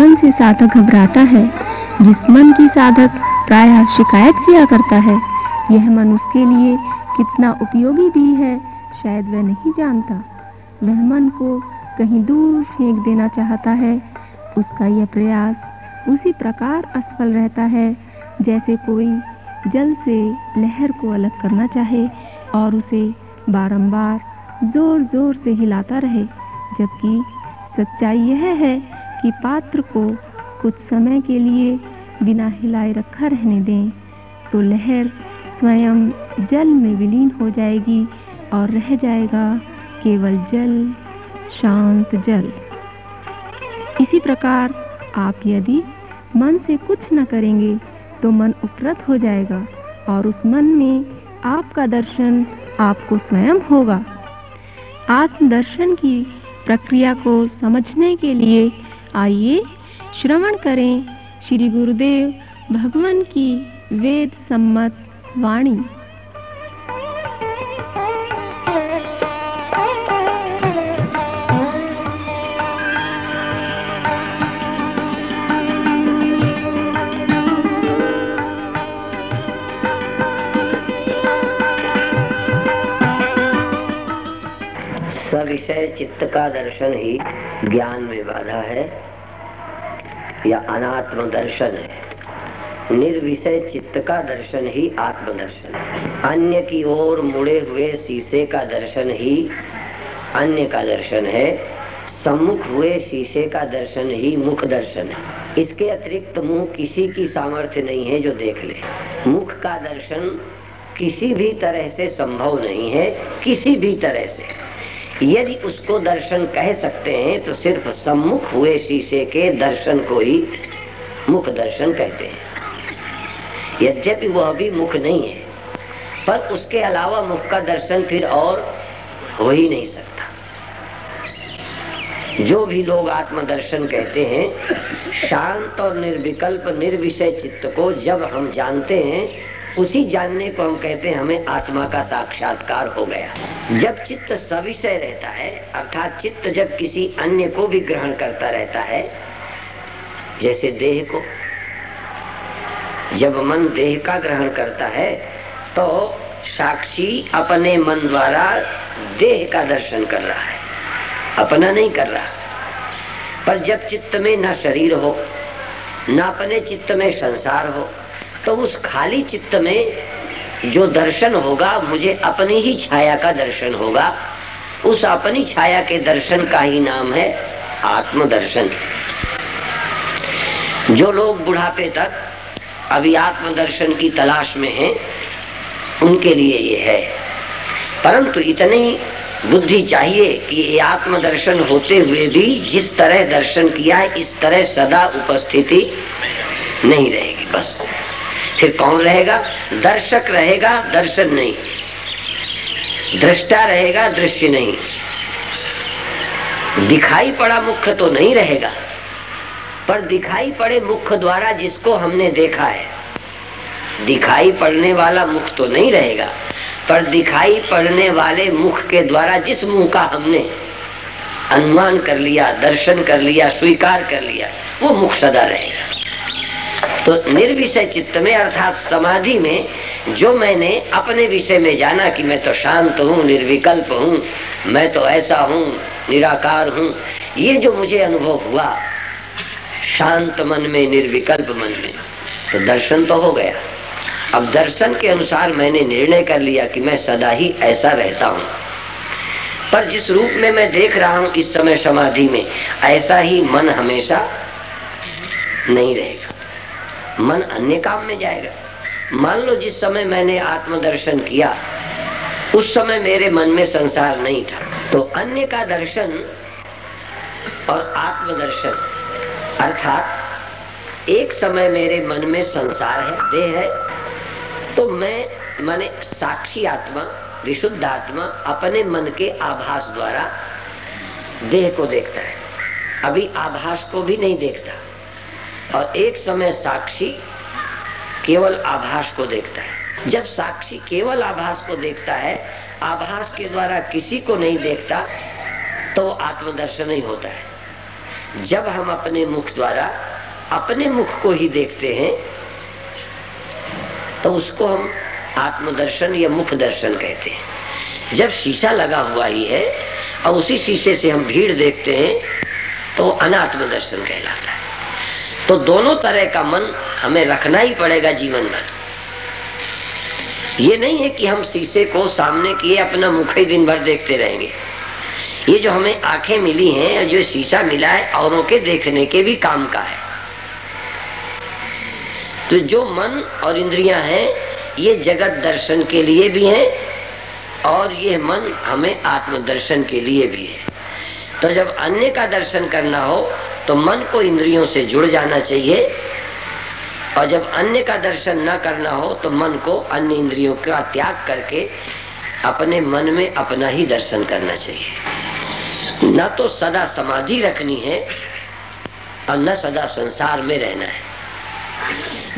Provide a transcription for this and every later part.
मन से साधक घबराता है, जिस मन की साधक प्रायः शिकायत किया करता है, यह मन उसके लिए कितना उपयोगी भी है, शायद वह नहीं जानता। वह मन को कहीं दूर फेंक देना चाहता है, उसका यह प्रयास उसी प्रकार असफल रहता है, जैसे कोई जल से लहर को अलग करना चाहे और उसे बारंबार ज़ोर ज़ोर से हिलाता रहे, जबकि सच्चाई यह है कि पात्र को कुछ समय के लिए बिना हिलाए रखा रहने दें तो लहर स्वयं जल में विलीन हो जाएगी और रह जाएगा केवल जल, शांत जल। इसी प्रकार आप यदि मन से कुछ न करेंगे तो मन उपरत हो जाएगा और उस मन में आपका दर्शन आपको स्वयं होगा। आत्मदर्शन की प्रक्रिया को समझने के लिए आइए श्रवण करें श्री गुरुदेव भगवान की वेद सम्मत वाणी। विषय चित्त का दर्शन ही ज्ञान में बाधा है या अनात्म दर्शन है। निर्विषय चित्त का दर्शन ही आत्मदर्शन है। अन्य की ओर मुड़े हुए शीशे का दर्शन ही अन्य का दर्शन है। सम्मुख हुए शीशे का दर्शन ही मुख दर्शन है। इसके अतिरिक्त मुँह किसी की सामर्थ्य नहीं है जो देख ले। मुख का दर्शन किसी भी तरह से संभव नहीं है, किसी भी तरह से। यदि उसको दर्शन कह सकते हैं तो सिर्फ़ सम्मुख हुए शीशे के दर्शन को ही मुख दर्शन कहते हैं। यद्यपि वह भी मुख नहीं है, पर उसके अलावा मुख का दर्शन फिर और हो ही नहीं सकता। जो भी लोग आत्मदर्शन कहते हैं, शांत और निर्विकल्प, निर्विषय चित्त को जब हम जानते हैं उसी जानने को हम कहते हैं, हमें आत्मा का साक्षात्कार हो गया। जब चित्त सविषय रहता है, अर्थात चित्त जब किसी अन्य को भी ग्रहण करता रहता है, जैसे देह को, जब मन देह का ग्रहण करता है तो साक्षी अपने मन द्वारा देह का दर्शन कर रहा है। अपना नहीं कर रहा। पर जब चित्त में न शरीर हो, न अपने चित्त में संसार हो तो उस खाली चित्त में जो दर्शन होगा, मुझे अपनी ही छाया का दर्शन होगा। उस अपनी छाया के दर्शन का ही नाम है आत्मदर्शन। जो लोग बुढ़ापे तक अभी आत्मदर्शन की तलाश में हैं, उनके लिए ये है। परंतु इतनी बुद्धि चाहिए कि ये आत्मदर्शन होते हुए भी जिस तरह दर्शन किया है इस तरह सदा उपस्थिति नहीं रहेगी, बस। फिर कौन रहेगा? दर्शक रहेगा, दर्शन नहीं। दृष्टा रहेगा दृश्य नहीं। दिखाई पड़ा मुख्य तो नहीं रहेगा, पर दिखाई पड़े मुख द्वारा जिसको हमने देखा है, दिखाई पड़ने वाला मुख तो नहीं रहेगा, पर दिखाई पड़ने वाले मुख के द्वारा जिस मुँह का हमने अनुमान कर लिया, दर्शन कर लिया, स्वीकार कर लिया, वो मुख सदा रहेगा। तो निर्विषय चित्त में अर्थात समाधि में जो मैंने अपने विषय में जाना कि मैं तो शांत हूँ, निर्विकल्प हूँ, मैं तो ऐसा हूँ, निराकार हूँ, ये जो मुझे अनुभव हुआ, शांत मन में, निर्विकल्प मन में तो दर्शन तो हो गया। अब दर्शन के अनुसार मैंने निर्णय कर लिया कि मैं सदा ही ऐसा रहता हूँ। पर जिस रूप में मैं देख रहा हूँ इस समय समाधि में, ऐसा ही मन हमेशा नहीं रहेगा। मन अन्य काम में जाएगा। मान लो जिस समय मैंने आत्मदर्शन किया, उस समय मेरे मन में संसार नहीं था। तो अन्य का दर्शन और आत्मदर्शन, अर्थात एक समय मेरे मन में संसार है, देह है तो मैं, माने साक्षी आत्मा, विशुद्ध आत्मा, अपने मन के आभास द्वारा देह को देखता है। अभी आभास को भी नहीं देखता। और एक समय साक्षी केवल आभास को देखता है। जब साक्षी केवल आभास को देखता है, आभास के द्वारा किसी को नहीं देखता तो आत्मदर्शन नहीं होता है। जब हम अपने मुख द्वारा अपने मुख को ही देखते हैं तो उसको हम आत्मदर्शन या मुख दर्शन कहते हैं। जब शीशा लगा हुआ ही है और उसी शीशे से हम भीड़ देखते हैं तो अनात्म दर्शन कहलाता है। तो दोनों तरह का मन हमें रखना ही पड़ेगा जीवन भर। ये नहीं है कि हम शीशे को सामने किए अपना मुख ही दिन भर देखते रहेंगे। ये जो हमें आँखें मिली हैं जो शीशा मिला है, औरों के देखने के भी काम का है। तो जो मन और इंद्रियाँ हैं, ये जगत दर्शन के लिए भी हैं और ये मन हमें आत्मदर्शन के लिए भी है। तो जब अन्य का दर्शन करना हो तो मन को इंद्रियों से जुड़ जाना चाहिए। और जब अन्य का दर्शन न करना हो तो मन को अन्य इंद्रियों का त्याग करके अपने मन में अपना ही दर्शन करना चाहिए। न तो सदा समाधि रखनी है और न सदा संसार में रहना है।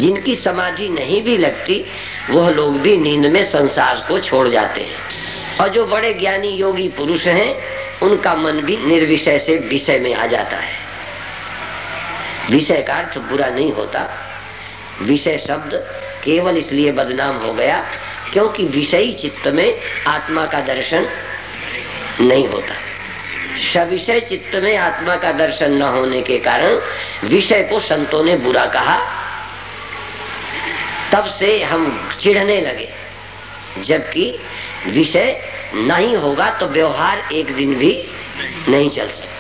जिनकी समाधि नहीं भी लगती, वह लोग भी नींद में संसार को छोड़ जाते हैं। और जो बड़े ज्ञानी योगी पुरुष हैं, उनका मन भी निर्विषय से विषय में आ जाता है। विषय का अर्थ बुरा नहीं होता। विषय शब्द केवल इसलिए बदनाम हो गया क्योंकि विषयी चित्त में आत्मा का दर्शन नहीं होता। सविषय चित्त में आत्मा का दर्शन न होने के कारण विषय को संतों ने बुरा कहा। तब से हम चिढ़ने लगे। जबकि विषय नहीं होगा तो व्यवहार एक दिन भी नहीं चल सकता।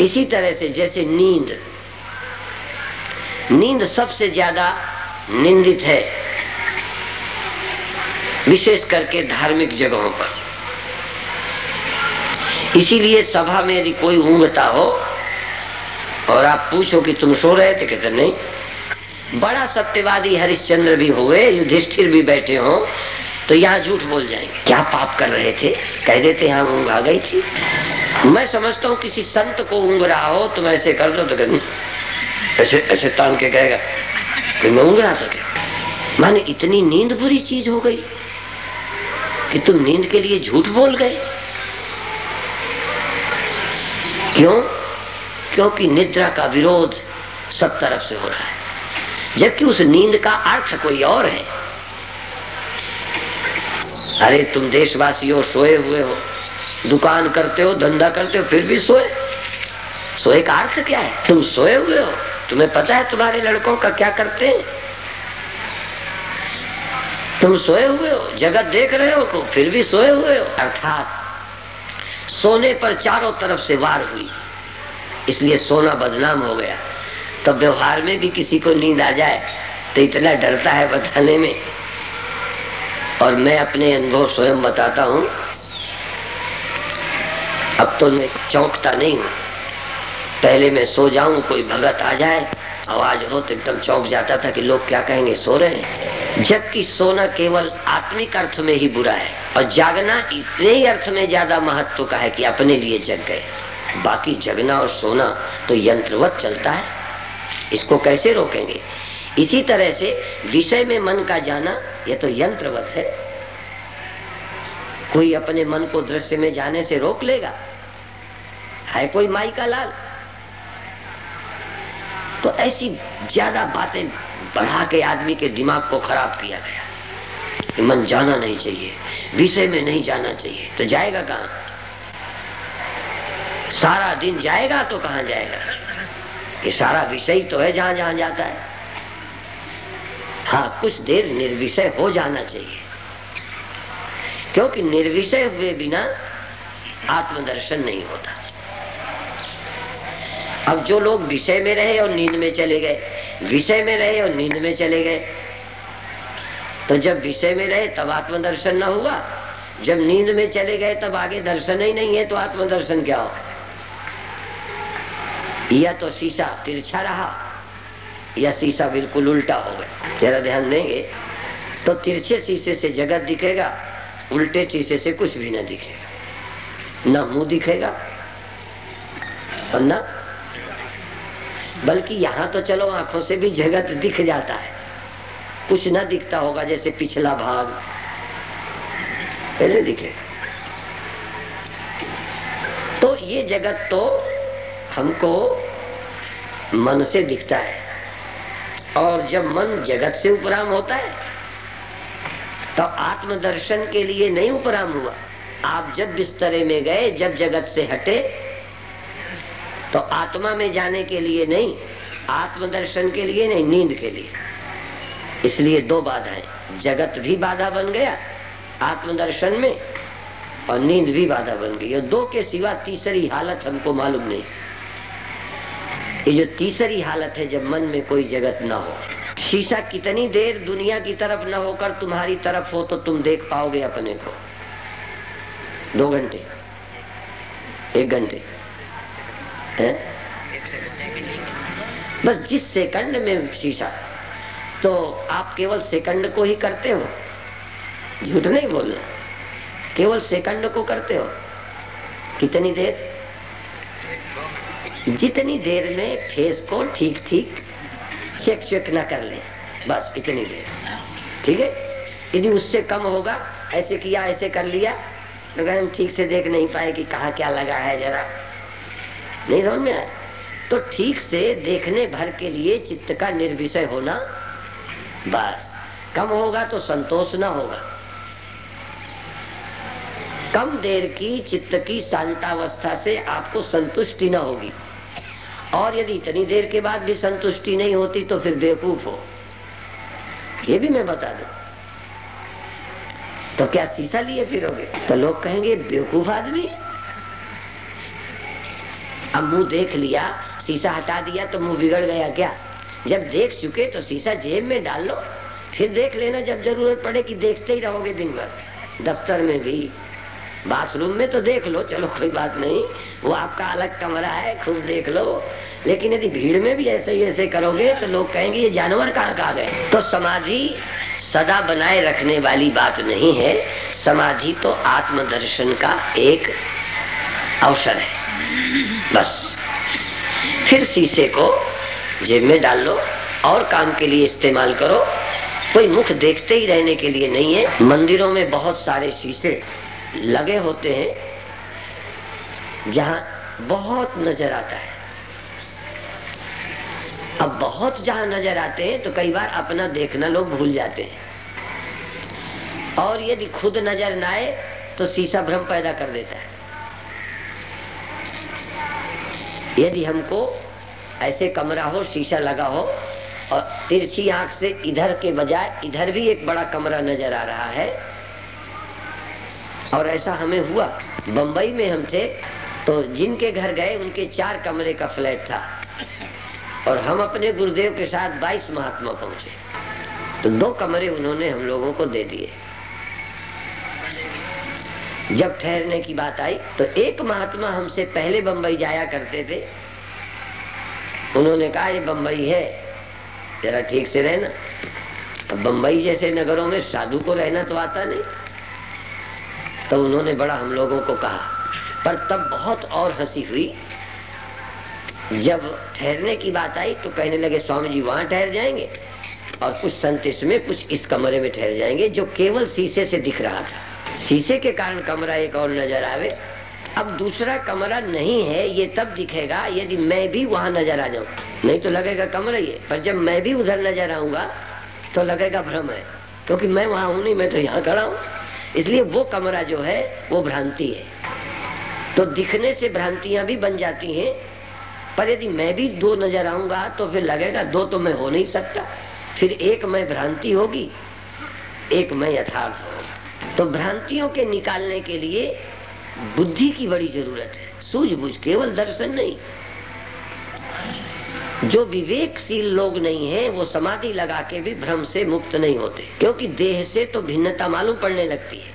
इसी तरह से जैसे नींद। नींद सबसे ज़्यादा निंदित है, विशेष करके धार्मिक जगहों पर। इसीलिए सभा में यदि कोई ऊंगता हो और आप पूछो कि तुम सो रहे थे, कहते नहीं। बड़ा सत्यवादी हरिश्चंद्र भी हुए, युधिष्ठिर भी बैठे हो तो यहाँ झूठ बोल जाएँगे। क्या पाप कर रहे थे? कह देते यहाँ ऊँग आ गई थी। मैं समझता हूँ किसी संत को ऊँग रहा हो, तुम ऐसे कर दो तो कर ऐसे ऐसे तान के कहेगा, कि मैं ऊँग रहा था क्या? माने इतनी नींद बुरी चीज़ हो गई कि तुम नींद के लिए झूठ बोल गए। क्यों? क्योंकि निद्रा का विरोध सब तरफ़ से हो रहा है। जबकि उस नींद का अर्थ कोई और है। अरे तुम देशवासी हो, सोए हुए हो। दुकान करते हो, धंधा करते हो, फिर भी सोए। सोए का अर्थ क्या है? तुम सोए हुए हो। तुम्हें पता है तुम्हारे लड़कों का क्या करते हैं? तुम सोए हुए हो, जगत देख रहे हो को फिर भी सोए हुए हो। अर्थात, सोने पर चारों तरफ़ से वार हुई। इसलिए सोना बदनाम हो गया। तो व्यवहार में भी किसी को नींद आ जाए तो इतना डरता है बताने में। और मैं अपने अनुभव स्वयं बताता हूँ। अब तो मैं चौंकता नहीं हूँ। पहले मैं सो जाऊँ, कोई भगत आ जाए, आवाज़ हो तो एकदम चौंक जाता था कि लोग क्या कहेंगे, सो रहे हैं। जबकि सोना केवल आत्मिक अर्थ में ही बुरा है, और जागना इतने ही अर्थ में ज़्यादा महत्व का है कि अपने लिए जग गए। बाकी जगना और सोना तो यंत्रवत चलता है, इसको कैसे रोकेंगे? इसी तरह से विषय में मन का जाना यह तो यंत्रवत है। कोई अपने मन को दृश्य में जाने से रोक लेगा? है कोई माई का लाल? तो ऐसी ज़्यादा बातें बढ़ा के आदमी के दिमाग को खराब किया गया कि मन जाना नहीं चाहिए, विषय में नहीं जाना चाहिए। तो जाएगा कहाँ? सारा दिन जाएगा तो कहाँ जाएगा? ये सारा विषय तो है जहाँ जहाँ जाता है। हाँ कुछ देर निर्विषय हो जाना चाहिए। क्योंकि निर्विषय हुए बिना आत्मदर्शन नहीं होता। अब जो लोग विषय में रहे और नींद में चले गए, विषय में रहे और नींद में चले गए तो जब विषय में रहे तब आत्मदर्शन न हुआ। जब नींद में चले गए तब आगे दर्शन ही नहीं है तो आत्मदर्शन क्या हो? या तो शीशा तिरछा रहा या शीशा बिल्कुल उल्टा हो गया। जरा ध्यान देंगे। तो तिरछे शीशे से जगत दिखेगा, उल्टे शीशे से कुछ भी ना दिखेगा। ना मुँह दिखेगा और ना बल्कि यहाँ तो चलो, आँखों से भी जगत दिख जाता है। कुछ ना दिखता होगा, जैसे पिछला भाग। ऐसे दिखे। तो ये जगत तो हमको मन से दिखता है। और जब मन जगत से उपराम होता है तो आत्मदर्शन के लिए नहीं उपराम हुआ। आप जब बिस्तरे में गए, जब जगत से हटे तो आत्मा में जाने के लिए नहीं, आत्मदर्शन के लिए नहीं, नींद के लिए। इसलिए दो बाधाएँ। जगत भी बाधा बन गया आत्मदर्शन में, और नींद भी बाधा बन गई। दो के सिवा तीसरी हालत हमको मालूम नहीं। ये जो तीसरी हालत है, जब मन में कोई जगत ना हो। शीशा कितनी देर दुनिया की तरफ़ न होकर तुम्हारी तरफ़ हो तो तुम देख पाओगे अपने को। दो घंटे। एक घंटे। बस जिस सेकंड में शीशा तो आप केवल सेकंड को ही करते हो। झूठ नहीं बोलना। केवल सेकंड को करते हो। कितनी देर? जितनी देर में फेस को ठीक ठीक चेक चेक ना कर ले, बस इतनी देर। ठीक है? यदि उससे कम होगा, ऐसे किया, ऐसे कर लिया तो हम ठीक से देख नहीं पाए कि कहा क्या लगा है जरा। नहीं समझ में तो ठीक से देखने भर के लिए चित्त का निर्विषय होना, बस। कम होगा तो संतोष ना होगा। कम देर की चित्त की शांतावस्था से आपको संतुष्टि ना होगी। और यदि इतनी देर के बाद भी संतुष्टि नहीं होती तो फिर बेवकूफ़ हो। ये भी मैं बता दू। तो क्या शीशा लिए फिरोगे? तो लोग कहेंगे, बेवकूफ़ आदमी। अब मुँह देख लिया शीशा हटा दिया तो मुँह बिगड़ गया क्या? जब देख चुके तो शीशा जेब में डाल लो। फिर देख लेना, जब ज़रूरत पड़े कि देखते ही रहोगे दिन भर। दफ्तर में भी बाथरूम में तो देख लो, चलो कोई बात नहीं। वो आपका अलग कमरा है, खूब देख लो। लेकिन यदि भीड़ में भी ऐसे ही ऐसे करोगे तो लोग कहेंगे, ये जानवर कहाँ कहा गए? तो समाधि सदा बनाए रखने वाली बात नहीं है। समाधि तो आत्मदर्शन का एक अवसर है। बस। फिर शीशे को जेब में डाल लो और काम के लिए इस्तेमाल करो। कोई मुख देखते ही रहने के लिए नहीं है। मंदिरों में बहुत सारे शीशे लगे होते हैं, जहाँ बहुत नज़र आता है। अब बहुत जहाँ नज़र आते हैं तो कई बार अपना देखना लोग भूल जाते हैं। और यदि खुद नज़र ना आए तो शीशा भ्रम पैदा कर देता है। यदि हमको ऐसे कमरा हो, शीशा लगा हो, और तिरछी आँख से इधर के बजाय इधर भी एक बड़ा कमरा नज़र आ रहा है और ऐसा हमें हुआ। बंबई में हम थे तो जिनके घर गए, उनके चार कमरे का फ्लैट था। और हम अपने गुरुदेव के साथ 22 महात्मा पहुँचे। तो दो कमरे उन्होंने हम लोगों को दे दिए। जब ठहरने की बात आई तो एक महात्मा हमसे पहले बंबई जाया करते थे। उन्होंने कहा, ये बंबई है। जरा ठीक से रहना। अब बंबई जैसे नगरों में साधु को रहना तो आता नहीं। तो उन्होंने बड़ा हम लोगों को कहा। पर तब बहुत और हँसी हुई। जब ठहरने की बात आई तो कहने लगे स्वामी जी वहाँ ठहर जाएँगे और कुछ संत इसमें कुछ इस कमरे में ठहर जाएँगे, जो केवल शीशे से दिख रहा था। शीशे के कारण कमरा एक और नज़र आवे। अब दूसरा कमरा नहीं है, ये तब दिखेगा यदि मैं भी वहाँ नज़र आ जाऊँ। नहीं तो लगेगा कमरा ये, पर जब मैं भी उधर नज़र आऊँगा तो लगेगा भ्रम है, क्योंकि मैं वहाँ हूँ नहीं, मैं तो यहाँ खड़ा हूँ। इसलिए वो कमरा जो है, वो भ्रांति है। तो दिखने से भ्रांतियाँ भी बन जाती हैं, पर यदि मैं भी दो नज़र आऊँगा तो फिर लगेगा दो तो मैं हो नहीं सकता। फिर एक मैं भ्रांति होगी, एक मैं यथार्थ होगा। तो भ्रांतियों के निकालने के लिए बुद्धि की बड़ी ज़रूरत है। सूझबूझ केवल दर्शन नहीं जो विवेकशील लोग नहीं हैं, वो समाधि लगा के भी भ्रम से मुक्त नहीं होते। क्योंकि देह से तो भिन्नता मालूम पड़ने लगती है।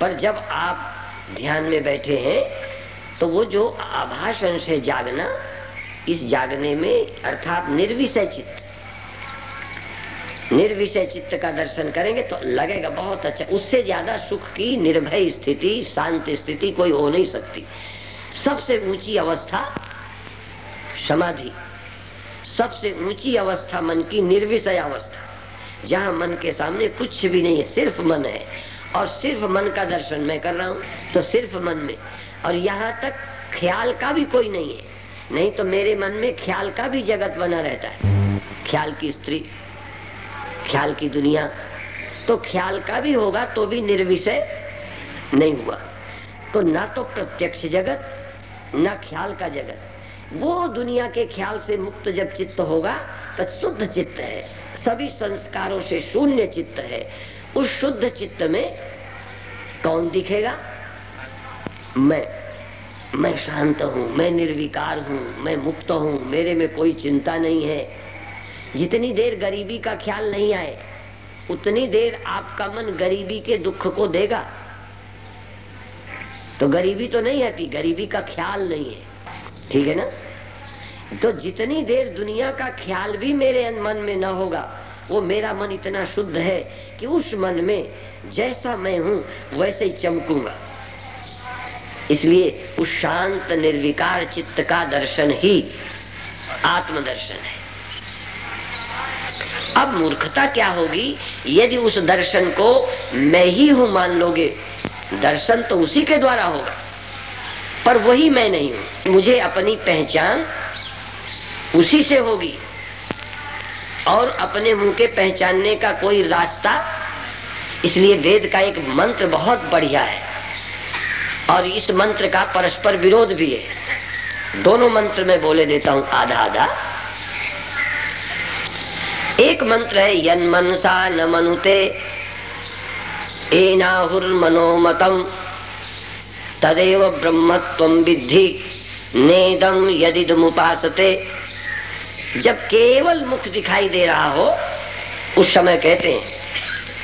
पर जब आप ध्यान में बैठे हैं तो वो जो अंश है जागना, इस जागने में अर्थात निर्विषय चित्त निर्विषय चित्त का दर्शन करेंगे तो लगेगा बहुत अच्छा। उससे ज़्यादा सुख की निर्भय स्थिति, शांत स्थिति कोई हो नहीं सकती। सबसे ऊँची अवस्था समाधि। सबसे ऊँची अवस्था मन की निर्विषय अवस्था। जहाँ मन के सामने कुछ भी नहीं है, सिर्फ़ मन है। और सिर्फ़ मन का दर्शन मैं कर रहा हूँ तो सिर्फ़ मन में। और यहाँ तक ख्याल का भी कोई नहीं है। नहीं तो मेरे मन में ख्याल का भी जगत बना रहता है। ख्याल की स्त्री, ख्याल की दुनिया तो ख्याल का भी होगा तो भी निर्विषय नहीं हुआ। तो ना तो प्रत्यक्ष जगत, ना ख्याल का जगत। वो दुनिया के ख्याल से मुक्त जब चित्त होगा तो शुद्ध चित्त है। सभी संस्कारों से शून्य चित्त है। उस शुद्ध चित्त में कौन दिखेगा? मैं। मैं शांत हूँ, मैं निर्विकार हूँ, मैं मुक्त हूँ, मेरे में कोई चिंता नहीं है। जितनी देर गरीबी का ख्याल नहीं आए, उतनी देर आपका मन गरीबी के दुख को देगा। तो गरीबी तो नहीं हटी, गरीबी का ख्याल नहीं है। ठीक है ना? तो जितनी देर दुनिया का ख्याल भी मेरे मन में न होगा, वो मेरा मन इतना शुद्ध है कि उस मन में जैसा मैं हूँ, वैसे ही चमकूँगा। इसलिए उस शांत, निर्विकार चित्त का दर्शन ही आत्मदर्शन है। अब मूर्खता क्या होगी? यदि उस दर्शन को मैं ही हूँ मान लोगे, दर्शन तो उसी के द्वारा होगा। पर वही मैं नहीं हूँ। मुझे अपनी पहचान उसी से होगी। और अपने मुँह के पहचानने का कोई रास्ता, इसलिए वेद का एक मंत्र बहुत बढ़िया है। और इस मंत्र का परस्पर विरोध भी है। दोनों मंत्र में बोले देता हूँ, आधा आधा। एक मंत्र है यन मनसा न मनुते एनाहुर्मनोमतम तदेव ब्रह्मत्व विद्धि। नेदम यदिदमुपासते। जब केवल मुख दिखाई दे रहा हो, उस समय कहते हैं,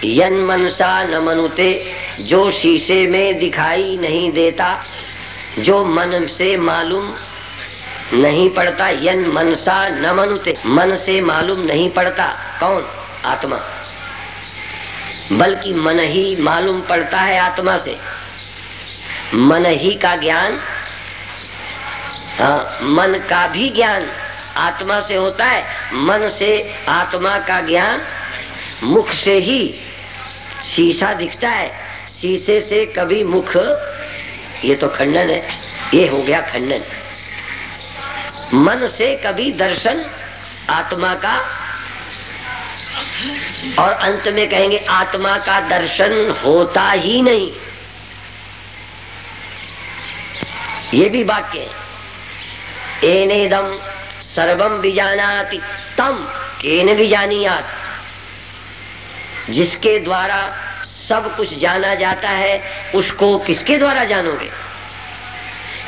यन मनसा न मनुते, जो शीशे में दिखाई नहीं देता, जो मन से मालूम नहीं पड़ता, यन मनसा न मनुते, मन से मालूम नहीं पड़ता, कौन? आत्मा। बल्कि मन ही मालूम पड़ता है आत्मा से। मन ही का ज्ञान हाँ मन का भी ज्ञान, आत्मा से होता है। मन से आत्मा का ज्ञान मुख से ही शीशा दिखता है। शीशे से कभी मुख, ये तो खंडन है, ये हो गया खंडन। मन से कभी दर्शन, आत्मा का, और अंत में कहेंगे, आत्मा का दर्शन होता ही नहीं। ये भी वाक्य है एनेदम सर्वम बीजानाति तम केन भी जानियात जिसके द्वारा सब कुछ जाना जाता है, उसको किसके द्वारा जानोगे?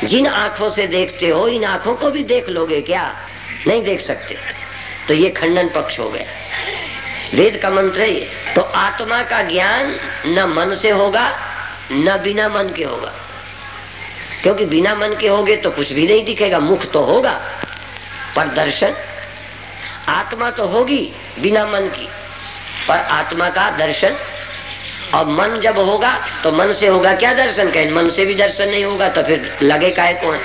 जिन आँखों से देखते हो, इन आँखों को भी देख लोगे क्या? नहीं देख सकते। तो ये खंडन पक्ष हो गया। वेद का मंत्र है तो आत्मा का ज्ञान न मन से होगा, न बिना मन के होगा। क्योंकि बिना मन के होगे तो कुछ भी नहीं दिखेगा, मुख तो होगा। पर दर्शन, आत्मा तो होगी बिना मन की। पर आत्मा का दर्शन और मन जब होगा तो मन से होगा क्या दर्शन? कहें, मन से भी दर्शन नहीं होगा तो फिर लगे काय कौन?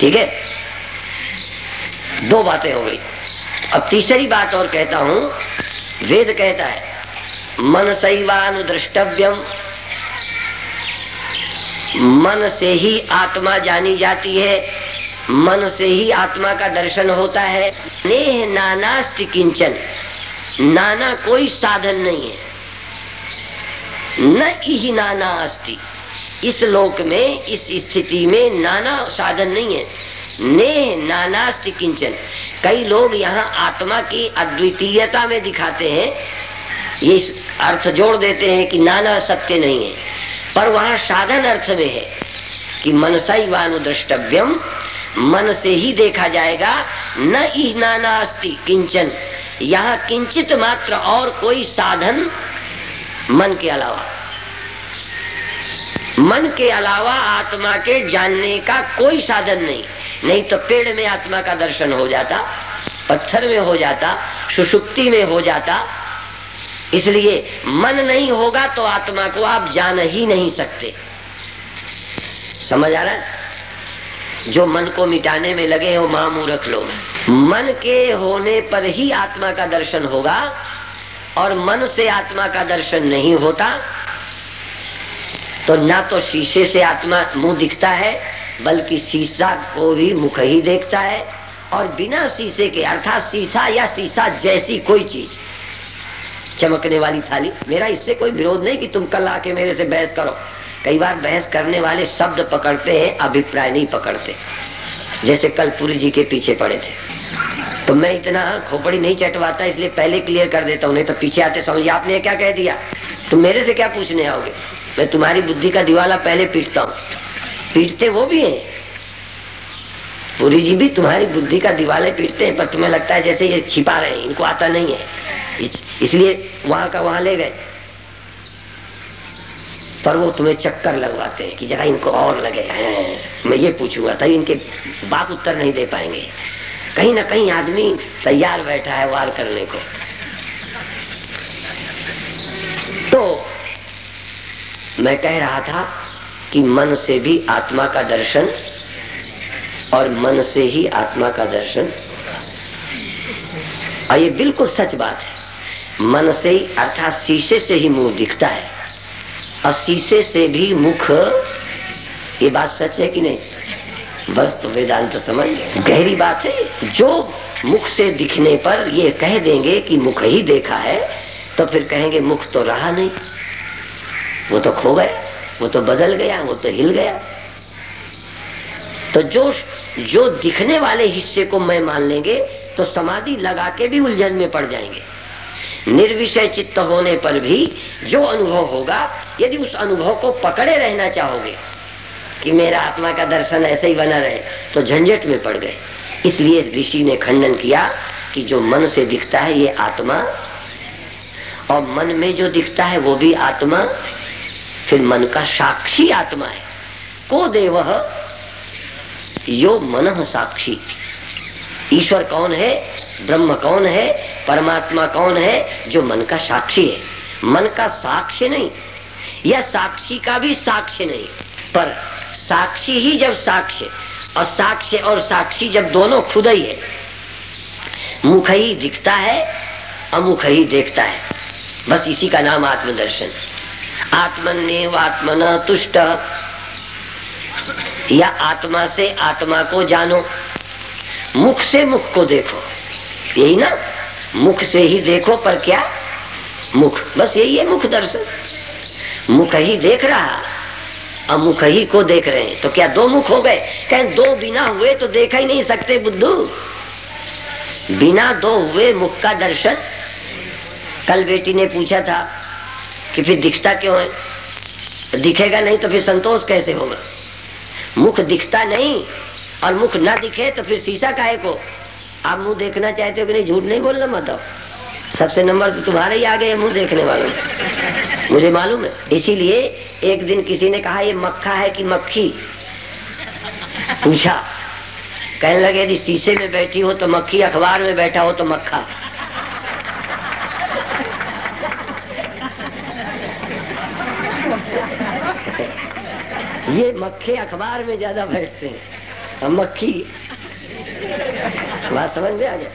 ठीक है? दो बातें हो गई। अब तीसरी बात और कहता हूँ, वेद कहता है, मन सैवानुद्रष्टव्यम मन से ही आत्मा जानी जाती है। मन से ही आत्मा का दर्शन होता है। नेह नानास्ति किंचन। नाना कोई साधन नहीं है। न ही नाना अस्ति इस लोक में, इस स्थिति में नाना साधन नहीं है। ने नानास्ति किंचन। कई लोग यहाँ आत्मा की अद्वितीयता में दिखाते हैं। ये अर्थ जोड़ देते हैं कि नाना सत्य नहीं है। पर वहाँ साधन अर्थ में है कि मनसा वानुद्रष्टव्यम मन से ही देखा जाएगा, न ही नाना अस्ति किंचन। यह किंचित मात्र और कोई साधन मन के अलावा। मन के अलावा आत्मा के जानने का कोई साधन नहीं। नहीं तो पेड़ में आत्मा का दर्शन हो जाता, पत्थर में हो जाता, सुषुप्ति में हो जाता इसलिए मन नहीं होगा तो आत्मा को आप जान ही नहीं सकते। समझ आ रहा है? जो मन को मिटाने में लगे हैं, वो महामूर्ख लोग मन के होने पर ही आत्मा का दर्शन होगा और मन से आत्मा का दर्शन नहीं होता तो ना तो शीशे से आत्मा मुँह दिखता है, बल्कि शीशा को भी मुख ही देखता है, और बिना शीशे के, अर्थात शीशा या शीशा जैसी कोई चीज़। चमकने वाली थाली। मेरा इससे कोई विरोध नहीं कि तुम कल आके मेरे से बहस करो। कई बार बहस करने वाले शब्द पकड़ते हैं, अभिप्राय नहीं पकड़ते। जैसे कल पुरी जी के पीछे पड़े थे। तो मैं इतना खोपड़ी नहीं चटवाता, इसलिए पहले क्लियर कर देता हूँ, नहीं तो पीछे आते समझिए, आपने क्या कह दिया? तुम मेरे से क्या पूछने आओगे? मैं तुम्हारी बुद्धि का दिवाला पहले पीटता हूँ। पीटते वो भी है। पुरी जी भी तुम्हारी बुद्धि का दिवाले पीटते हैं, पर तुम्हें लगता है जैसे ये छिपा रहे हैं, इनको आता नहीं है। इसलिए वहाँ का वहाँ ले गए। पर वो तुम्हें चक्कर लगवाते हैं कि जरा इनको और लगे। हैं, मैं ये पूछूँगा, तभी इनके बाप उत्तर नहीं दे पाएँगे। कहीं ना कहीं आदमी तैयार बैठा है वार करने को। तो मैं कह रहा था कि मन से भी आत्मा का दर्शन और मन से ही आत्मा का दर्शन। और ये बिल्कुल सच बात है। मन से ही अर्थात शीशे से ही मुँह दिखता है। और शीशे से भी मुख, ये बात सच है कि नहीं? बस तो वेदांत तो समझ गहरी बात है, जो मुख से दिखने पर ये कह देंगे कि मुख ही देखा है तो फिर कहेंगे, मुख तो रहा नहीं। वो तो खो गया वो तो बदल गया, वो तो हिल गया। तो जो जो दिखने वाले हिस्से को मैं मान लेंगे तो समाधि लगा के भी उलझन में पड़ जाएँगे। निर्विषय चित्त होने पर भी जो अनुभव होगा, यदि उस अनुभव को पकड़े रहना चाहोगे कि मेरा आत्मा का दर्शन ऐसे ही बना रहे तो झंझट में पड़ गए। इसलिए ऋषि ने खंडन किया कि जो मन से दिखता है, ये आत्मा, और मन में जो दिखता है, वो भी आत्मा। फिर मन का साक्षी आत्मा है। को देव, यो मन साक्षी। ईश्वर कौन है? ब्रह्म कौन है? परमात्मा कौन है जो मन का साक्षी है? मन का साक्ष्य नहीं। या साक्षी का भी साक्ष्य नहीं। पर साक्षी ही जब साक्ष्य और साक्ष्य और साक्षी जब दोनों खुद ही है, मुख ही दिखता है, अमुख ही देखता है। बस इसी का नाम आत्मदर्शन। आत्मन्य आत्मन तुष्ट। या आत्मा से आत्मा को जानो, मुख से मुख को देखो। यही ना? मुख से ही देखो पर क्या? मुख, बस यही है मुख दर्शन। मुख ही देख रहा, अमुख ही को देख रहे हैं। तो क्या दो मुख हो गए? कहें दो बिना हुए तो देखा ही नहीं सकते बुद्धू। बिना दो हुए मुख का दर्शन। कल बेटी ने पूछा था कि फिर दिखता क्यों है? दिखेगा नहीं तो फिर संतोष कैसे होगा? मुख दिखता नहीं, और मुख ना दिखे तो फिर शीशा काहे को? आप मुँह देखना चाहते हो कि नहीं, झूठ नहीं बोलना मत? सबसे नंबर तो तुम्हारे ही आगे है मुँह देखने वालों मुझे मालूम है। इसीलिए एक दिन किसी ने कहा, ये मक्खा है कि मक्खी? पूछा। कहने लगे, यदि शीशे में बैठी हो तो मक्खी, अखबार में बैठा हो तो मक्खा। ये मक्खे अखबार में ज़्यादा बैठते हैं। मक्खी बात समझ में आ गया?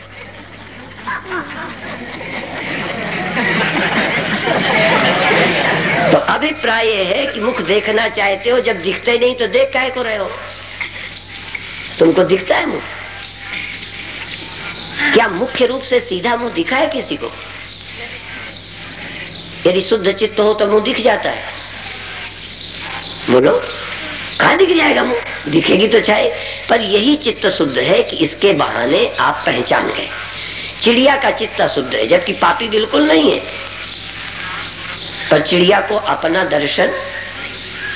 तो अभिप्राय है कि मुख देखना चाहते हो, जब दिखते ही नहीं तो देख काय को रहे हो? तुमको दिखता है मुख? क्या मुख्य रूप से सीधा मुँह दिखा है किसी को? यदि शुद्ध चित्त हो तो मुँह दिख जाता है। बोलो। कहा दिख जाएगा मुँह? दिखेगी तो चाहे पर यही चित्त शुद्ध है कि इसके बहाने आप पहचान गए। चिड़िया का चित्त शुद्ध है, जबकि पापी बिल्कुल नहीं है। पर चिड़िया को अपना दर्शन,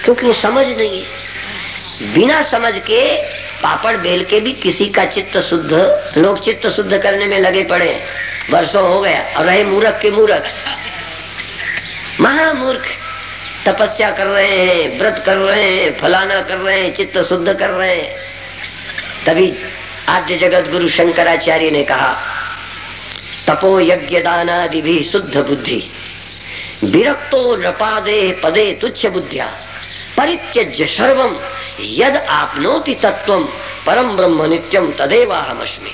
क्योंकि वो समझ नहीं है। बिना समझ के पापड़ बेल के भी किसी का चित्त शुद्ध, लोग चित्त शुद्ध करने में लगे पड़े वर्षों हो गया, और रहे मूर्ख के मूर्ख। महामूर्ख। तपस्या कर रहे हैं, व्रत कर रहे हैं, फलाना कर रहे हैं, चित्त शुद्ध कर रहे हैं। तभी आद्य जगत गुरु शंकराचार्य ने कहा, तपो यज्ञ दानादि भी शुद्ध बुद्धि। विरक्तो नपादे पदे तुच्छ बुद्धिया। परित्यज्य सर्वम यद आपनोति तत्व परम ब्रह्म नित्यम तदेवाहमस्मी।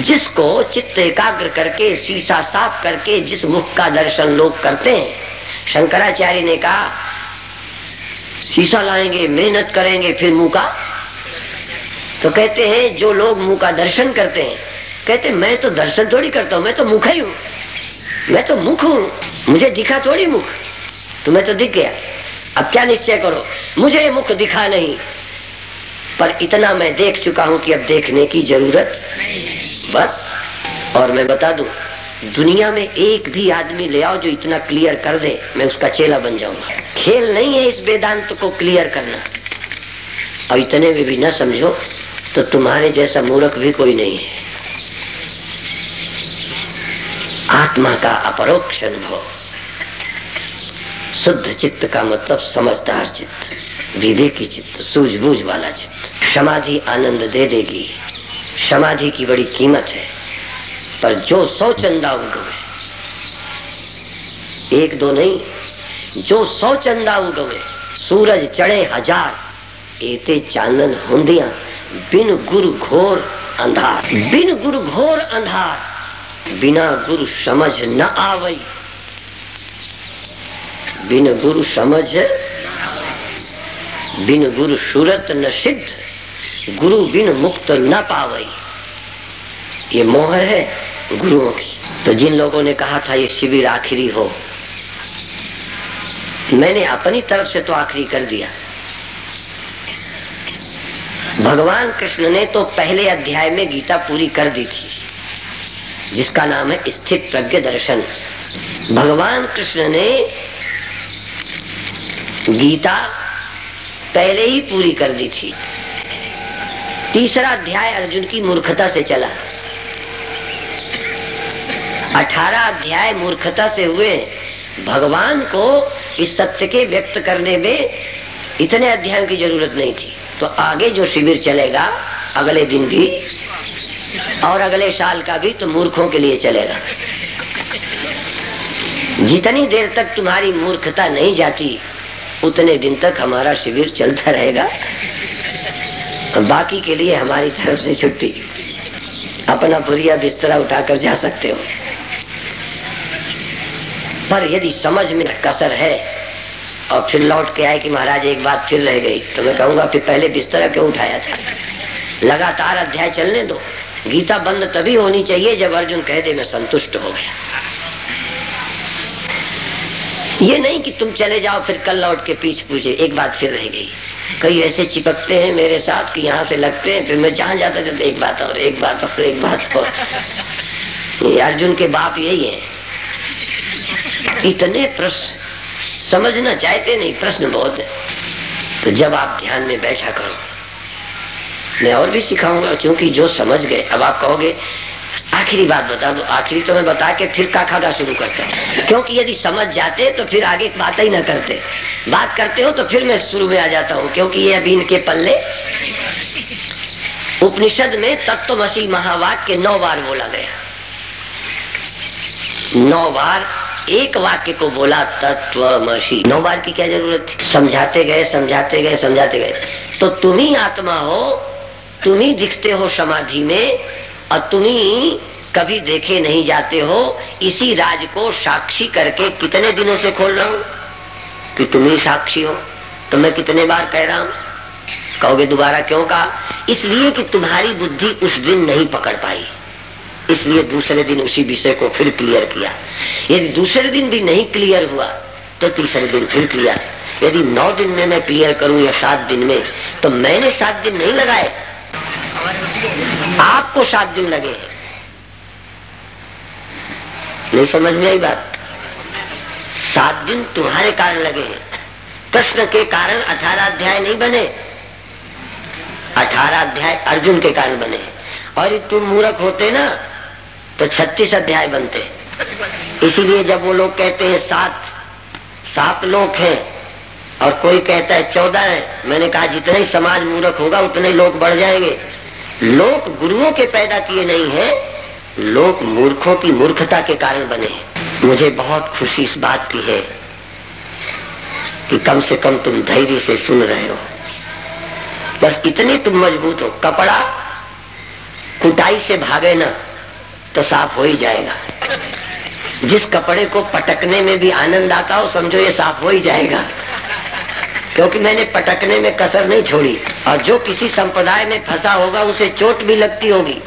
जिसको चित्त एकाग्र करके, शीशा साफ़ करके, जिस मुख का दर्शन लोग करते हैं शंकराचार्य ने कहा, शीशा लाएँगे, मेहनत करेंगे, फिर मुँह का? तो कहते हैं, जो लोग मुँह का दर्शन करते हैं, कहते मैं तो दर्शन थोड़ी करता हूँ, मैं तो मुख ही हूँ, मैं तो मुख हूँ, मुझे दिखा थोड़ी मुख, तुम्हें तो दिख गया, अब क्या निश्चय करो, मुझे मुख दिखा नहीं, पर इतना मैं देख चुका हूँ कि अब देखने की ज़रूरत बस, और मैं बता दू दुनिया में एक भी आदमी ले आओ जो इतना क्लियर कर दे, मैं उसका चेला बन जाऊँगा। खेल नहीं है इस वेदांत को क्लियर करना। और इतने में भी न समझो तो तुम्हारे जैसा मूर्ख भी कोई नहीं है। आत्मा का अपरोक्ष अनुभव। शुद्ध चित्त का मतलब समझदार चित्त, विवेकी चित्त, सूझबूझ वाला चित्त। समाधि आनंद दे देगी। समाधि की बड़ी कीमत है। पर जो सौ चंदा उगवे। एक दो नहीं, जो सौ चंदा उगवे, सूरज चढ़े हज़ार, एते चांदन हुंदिया, बिन गुरु घोर अंधार। बिन गुरु घोर अंधार, बिना गुरु समझ न आवई। बिन गुरु समझ, बिन गुरु सूरत न सिद्ध, गुरु बिन मुक्त न पावई। ये मोहर है गुरुओं की। तो जिन लोगों ने कहा था, ये शिविर आखिरी हो। मैंने अपनी तरफ़ से तो आखिरी कर दिया। भगवान कृष्ण ने तो पहले अध्याय में गीता पूरी कर दी थी, जिसका नाम है स्थित प्रज्ञ दर्शन। भगवान कृष्ण ने गीता पहले ही पूरी कर दी थी। तीसरा अध्याय अर्जुन की मूर्खता से चला। अठारह अध्याय मूर्खता से हुए। भगवान को इस सत्य के व्यक्त करने में इतने अध्यायों की ज़रूरत नहीं थी। तो आगे जो शिविर चलेगा, अगले दिन भी, और अगले साल का भी तो मूर्खों के लिए चलेगा। जितनी देर तक तुम्हारी मूर्खता नहीं जाती, उतने दिन तक हमारा शिविर चलता रहेगा। बाकी के लिए हमारी तरफ़ से छुट्टी। अपना बुरिया बिस्तरा उठाकर जा सकते हो। पर यदि समझ में कसर है और फिर लौट के आए कि महाराज, एक बात फिर रह गई तो मैं कहूँगा फिर पहले बिस्तर क्यों उठाया था? लगातार अध्याय चलने दो। गीता बंद तभी होनी चाहिए जब अर्जुन कह दे, मैं संतुष्ट हो गया। ये नहीं कि तुम चले जाओ, फिर कल लौट के पीछे पूछे, एक बात फिर रह गई। कई ऐसे चिपकते हैं मेरे साथ कि यहाँ से लगते हैं, फिर मैं जहाँ जाता जाता, एक बात और, एक बात और, एक बात और। अर्जुन के बाप यही है। इतने प्रश्न समझना चाहते नहीं, प्रश्न बहुत है। तो जब आप ध्यान में बैठा करो। मैं और भी सिखाऊँगा, क्योंकि जो समझ गए, अब आप कहोगे, आखिरी बात बता दो, आखिरी तो मैं बता के फिर का खागा शुरू करता हूँ। क्योंकि यदि समझ जाते तो फिर आगे बात ही ना करते। बात करते हो तो फिर मैं शुरू में आ जाता हूँ, क्योंकि ये अभी इनके पल्ले। उपनिषद में तत्वमसी महावाक्य नौ बार बोला गया। नौ बार एक वाक्य को बोला, तत्वमसी। नौ बार की क्या ज़रूरत थी? समझाते गए समझाते गए समझाते गए। तो तुम ही आत्मा हो, तुम ही दिखते हो समाधि में, और तुम ही कभी देखे नहीं जाते हो। इसी राज को साक्षी करके कितने दिनों से खोल रहा हूँ? कि तुम ही साक्षी हो। तो मैं कितने बार कह रहा हूँ? कहोगे, दोबारा क्यों कहा? इसलिए कि तुम्हारी बुद्धि उस दिन नहीं पकड़ पाई। इसलिए दूसरे दिन उसी विषय को फिर क्लियर किया। यदि दूसरे दिन भी नहीं क्लियर हुआ तो तीसरे दिन फिर क्लियर यदि नौ दिन में मैं क्लियर करूँ या सात दिन में तो मैंने सात दिन नहीं लगाए। आपको सात दिन लगे नहीं समझ में आई बात? सात दिन तुम्हारे कारण लगे हैं। कृष्ण के कारण अठारह अध्याय नहीं बने। अठारह अध्याय अर्जुन के कारण बने और तुम मूर्ख होते ना तो छत्तीस अध्याय बनते इसीलिए जब वो लोग कहते हैं, सात सात लोग हैं, और कोई कहता है, चौदह है, मैंने कहा, जितने ही समाज मूर्ख होगा, उतने लोग बढ़ जाएँगे। लोग गुरुओं के पैदा किए नहीं है लोग मूर्खों की मूर्खता के कारण बने हैं। मुझे बहुत खुशी इस बात की है कि कम से कम तुम धैर्य से सुन रहे हो। बस इतने तुम मज़बूत हो, कपड़ा कुटाई से भागे ना तो साफ़ हो ही जाएगा। जिस कपड़े को पटकने में भी आनंद आता हो, समझो ये साफ़ हो ही जाएगा। क्योंकि मैंने पटकने में कसर नहीं छोड़ी, और जो किसी संप्रदाय में फंसा होगा, उसे चोट भी लगती होगी।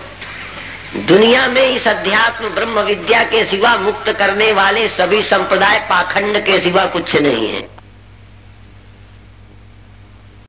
दुनिया में इस अध्यात्म ब्रह्म विद्या के सिवा मुक्त करने वाले सभी संप्रदाय पाखंड के सिवा कुछ नहीं है।